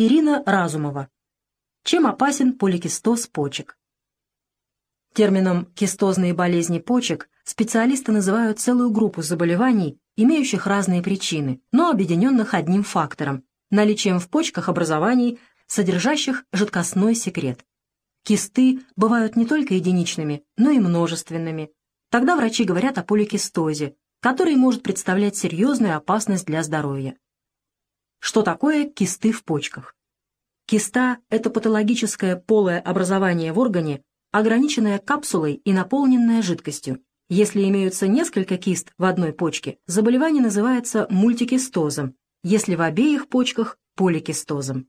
Ирина Разумова. Чем опасен поликистоз почек? Термином «кистозные болезни почек» специалисты называют целую группу заболеваний, имеющих разные причины, но объединенных одним фактором – наличием в почках образований, содержащих жидкостной секрет. Кисты бывают не только единичными, но и множественными. Тогда врачи говорят о поликистозе, который может представлять серьезную опасность для здоровья. Что такое кисты в почках? Киста – это патологическое полое образование в органе, ограниченное капсулой и наполненное жидкостью. Если имеются несколько кист в одной почке, заболевание называется мультикистозом, если в обеих почках – поликистозом.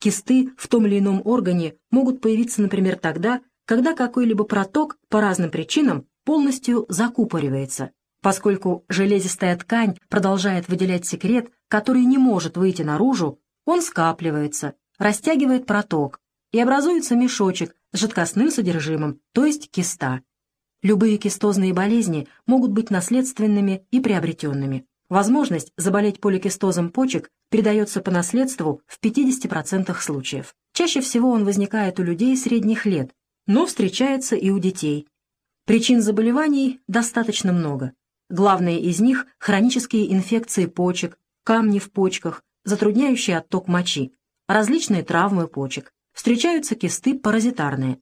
Кисты в том или ином органе могут появиться, например, тогда, когда какой-либо проток по разным причинам полностью закупоривается, поскольку железистая ткань продолжает выделять секрет, который не может выйти наружу, он скапливается, растягивает проток, и образуется мешочек с жидкостным содержимым, то есть киста. Любые кистозные болезни могут быть наследственными и приобретенными. Возможность заболеть поликистозом почек передается по наследству в 50% случаев. Чаще всего он возникает у людей средних лет, но встречается и у детей. Причин заболеваний достаточно много. Главные из них – хронические инфекции почек, камни в почках, затрудняющие отток мочи, различные травмы почек. Встречаются кисты паразитарные.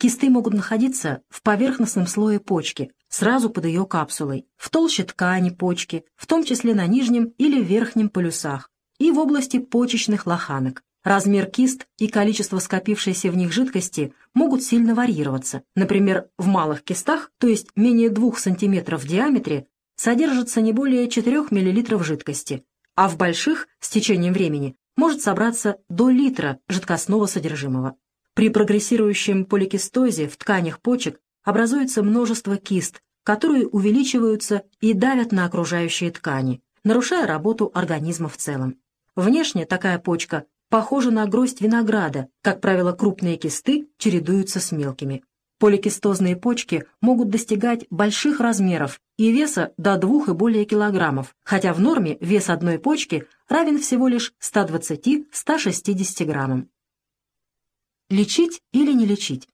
Кисты могут находиться в поверхностном слое почки, сразу под ее капсулой, в толще ткани почки, в том числе на нижнем или верхнем полюсах, и в области почечных лоханок. Размер кист и количество скопившейся в них жидкости могут сильно варьироваться. Например, в малых кистах, то есть менее 2 см в диаметре, содержится не более 4 мл жидкости, а в больших с течением времени может собраться до литра жидкостного содержимого. При прогрессирующем поликистозе в тканях почек образуется множество кист, которые увеличиваются и давят на окружающие ткани, нарушая работу организма в целом. Внешне такая почка похожа на гроздь винограда, как правило, крупные кисты чередуются с мелкими. Поликистозные почки могут достигать больших размеров и веса до 2 и более килограммов, хотя в норме вес одной почки равен всего лишь 120-160 граммам. Лечить или не лечить?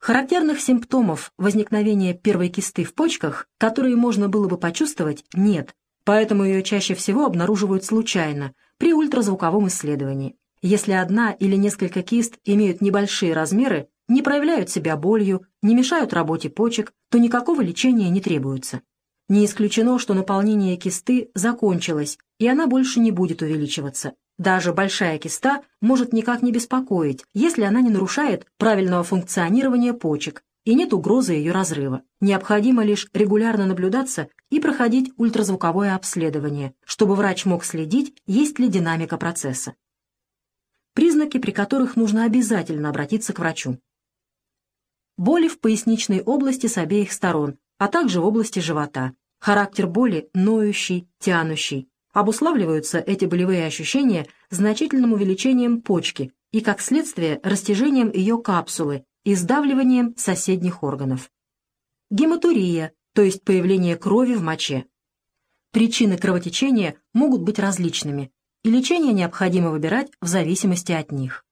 Характерных симптомов возникновения первой кисты в почках, которые можно было бы почувствовать, нет, поэтому ее чаще всего обнаруживают случайно, при ультразвуковом исследовании. Если одна или несколько кист имеют небольшие размеры, не проявляют себя болью, не мешают работе почек, то никакого лечения не требуется. Не исключено, что наполнение кисты закончилось, и она больше не будет увеличиваться. Даже большая киста может никак не беспокоить, если она не нарушает правильного функционирования почек и нет угрозы ее разрыва. Необходимо лишь регулярно наблюдаться и проходить ультразвуковое обследование, чтобы врач мог следить, есть ли динамика процесса. Признаки, при которых нужно обязательно обратиться к врачу. Боли в поясничной области с обеих сторон, а также в области живота. Характер боли ноющий, тянущий. Обуславливаются эти болевые ощущения значительным увеличением почки и, как следствие, растяжением ее капсулы и сдавливанием соседних органов. Гематурия, то есть появление крови в моче. Причины кровотечения могут быть различными, и лечение необходимо выбирать в зависимости от них.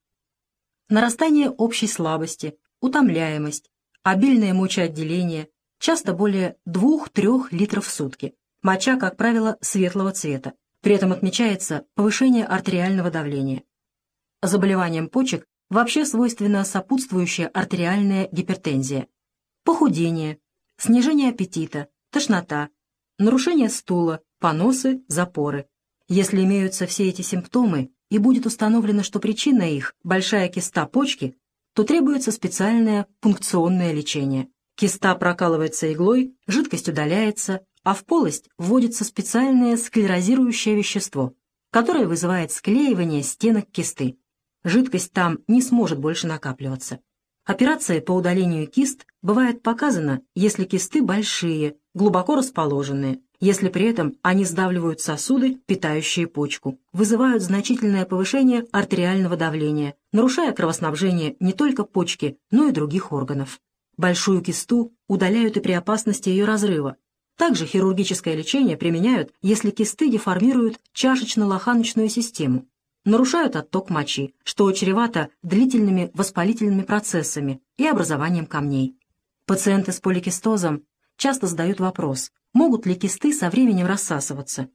Нарастание общей слабости, утомляемость, обильное мочеотделение, часто более 2-3 литров в сутки. Моча, как правило, светлого цвета. При этом отмечается повышение артериального давления. Заболеваниям почек вообще свойственна сопутствующая артериальная гипертензия. Похудение, снижение аппетита, тошнота, нарушение стула, поносы, запоры. Если имеются все эти симптомы и будет установлено, что причина их – большая киста почки, то требуется специальное пункционное лечение. Киста прокалывается иглой, жидкость удаляется, а в полость вводится специальное склерозирующее вещество, которое вызывает склеивание стенок кисты. Жидкость там не сможет больше накапливаться. Операция по удалению кист бывает показана, если кисты большие, глубоко расположенные, если при этом они сдавливают сосуды, питающие почку, вызывают значительное повышение артериального давления, нарушая кровоснабжение не только почки, но и других органов. Большую кисту удаляют и при опасности ее разрыва. Также хирургическое лечение применяют, если кисты деформируют чашечно-лоханочную систему. нарушают отток мочи, что чревато длительными воспалительными процессами и образованием камней. Пациенты с поликистозом часто задают вопрос, могут ли кисты со временем рассасываться.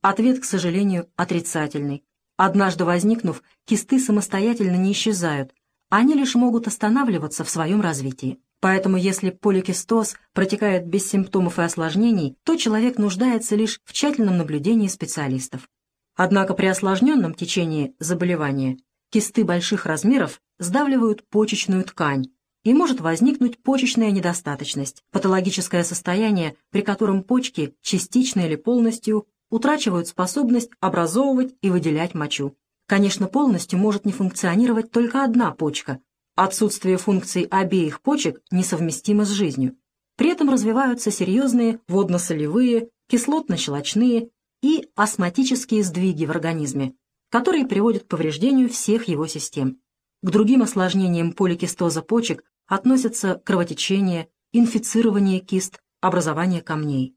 Ответ, к сожалению, отрицательный. Однажды возникнув, кисты самостоятельно не исчезают, они лишь могут останавливаться в своем развитии. Поэтому если поликистоз протекает без симптомов и осложнений, то человек нуждается лишь в тщательном наблюдении специалистов. Однако при осложненном течении заболевания кисты больших размеров сдавливают почечную ткань, и может возникнуть почечная недостаточность, патологическое состояние, при котором почки частично или полностью утрачивают способность образовывать и выделять мочу. Конечно, полностью может не функционировать только одна почка. Отсутствие функций обеих почек несовместимо с жизнью. При этом развиваются серьезные водно-солевые, кислотно-щелочные и астматические сдвиги в организме, которые приводят к повреждению всех его систем. К другим осложнениям поликистоза почек относятся кровотечение, инфицирование кист, образование камней.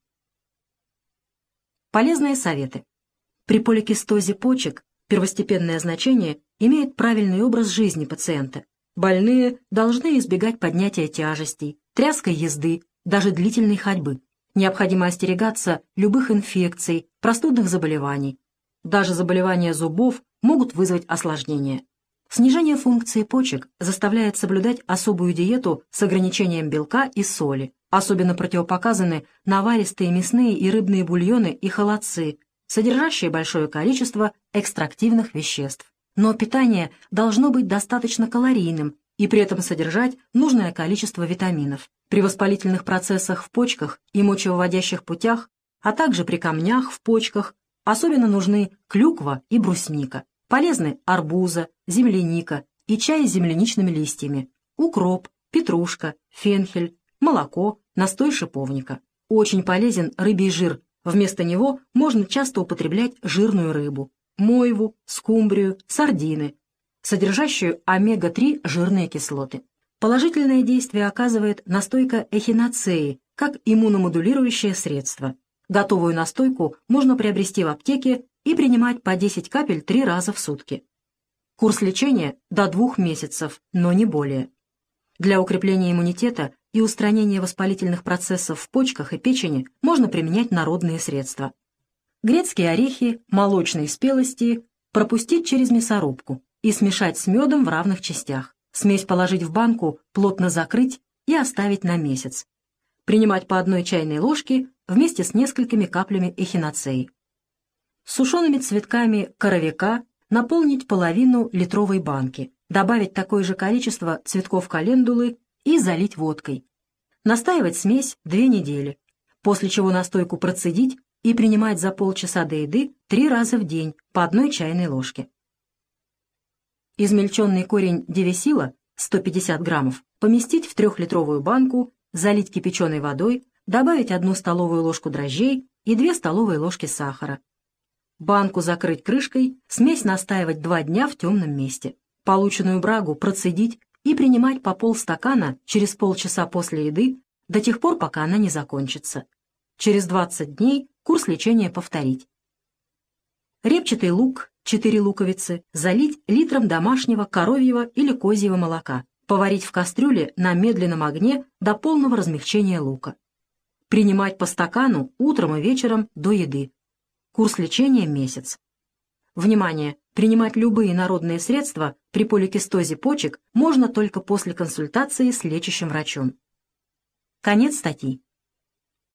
Полезные советы. При поликистозе почек первостепенное значение имеет правильный образ жизни пациента. Больные должны избегать поднятия тяжестей, тряской езды, даже длительной ходьбы. Необходимо остерегаться любых инфекций, простудных заболеваний. Даже заболевания зубов могут вызвать осложнения. Снижение функции почек заставляет соблюдать особую диету с ограничением белка и соли. Особенно противопоказаны наваристые мясные и рыбные бульоны и холодцы, содержащие большое количество экстрактивных веществ. Но питание должно быть достаточно калорийным и при этом содержать нужное количество витаминов. При воспалительных процессах в почках и мочевыводящих путях, а также при камнях в почках особенно нужны клюква и брусника. Полезны арбуза, земляника и чай с земляничными листьями, укроп, петрушка, фенхель, молоко, настой шиповника. Очень полезен рыбий жир. Вместо него можно часто употреблять жирную рыбу, мойву, скумбрию, сардины, содержащую омега-3 жирные кислоты. Положительное действие оказывает настойка эхиноцеи, как иммуномодулирующее средство. Готовую настойку можно приобрести в аптеке и принимать по 10 капель 3 раза в сутки. Курс лечения до двух месяцев, но не более. Для укрепления иммунитета и устранения воспалительных процессов в почках и печени можно применять народные средства. Грецкие орехи, молочные спелости пропустить через мясорубку и смешать с медом в равных частях. Смесь положить в банку, плотно закрыть и оставить на месяц. Принимать по одной чайной ложке вместе с несколькими каплями эхиноцеи сушеными цветками коровика наполнить половину литровой банки, добавить такое же количество цветков календулы и залить водкой. Настаивать смесь две недели, после чего настойку процедить и принимать за полчаса до еды три раза в день по одной чайной ложке. Измельченный корень девесила 150 граммов поместить в трехлитровую банку, залить кипяченой водой, добавить одну столовую ложку дрожжей и две столовые ложки сахара, Банку закрыть крышкой, смесь настаивать два дня в темном месте. Полученную брагу процедить и принимать по полстакана через полчаса после еды до тех пор, пока она не закончится. Через 20 дней курс лечения повторить. Репчатый лук, 4 луковицы, залить литром домашнего коровьего или козьего молока. Поварить в кастрюле на медленном огне до полного размягчения лука. Принимать по стакану утром и вечером до еды. Курс лечения – месяц. Внимание! Принимать любые народные средства при поликистозе почек можно только после консультации с лечащим врачом. Конец статьи.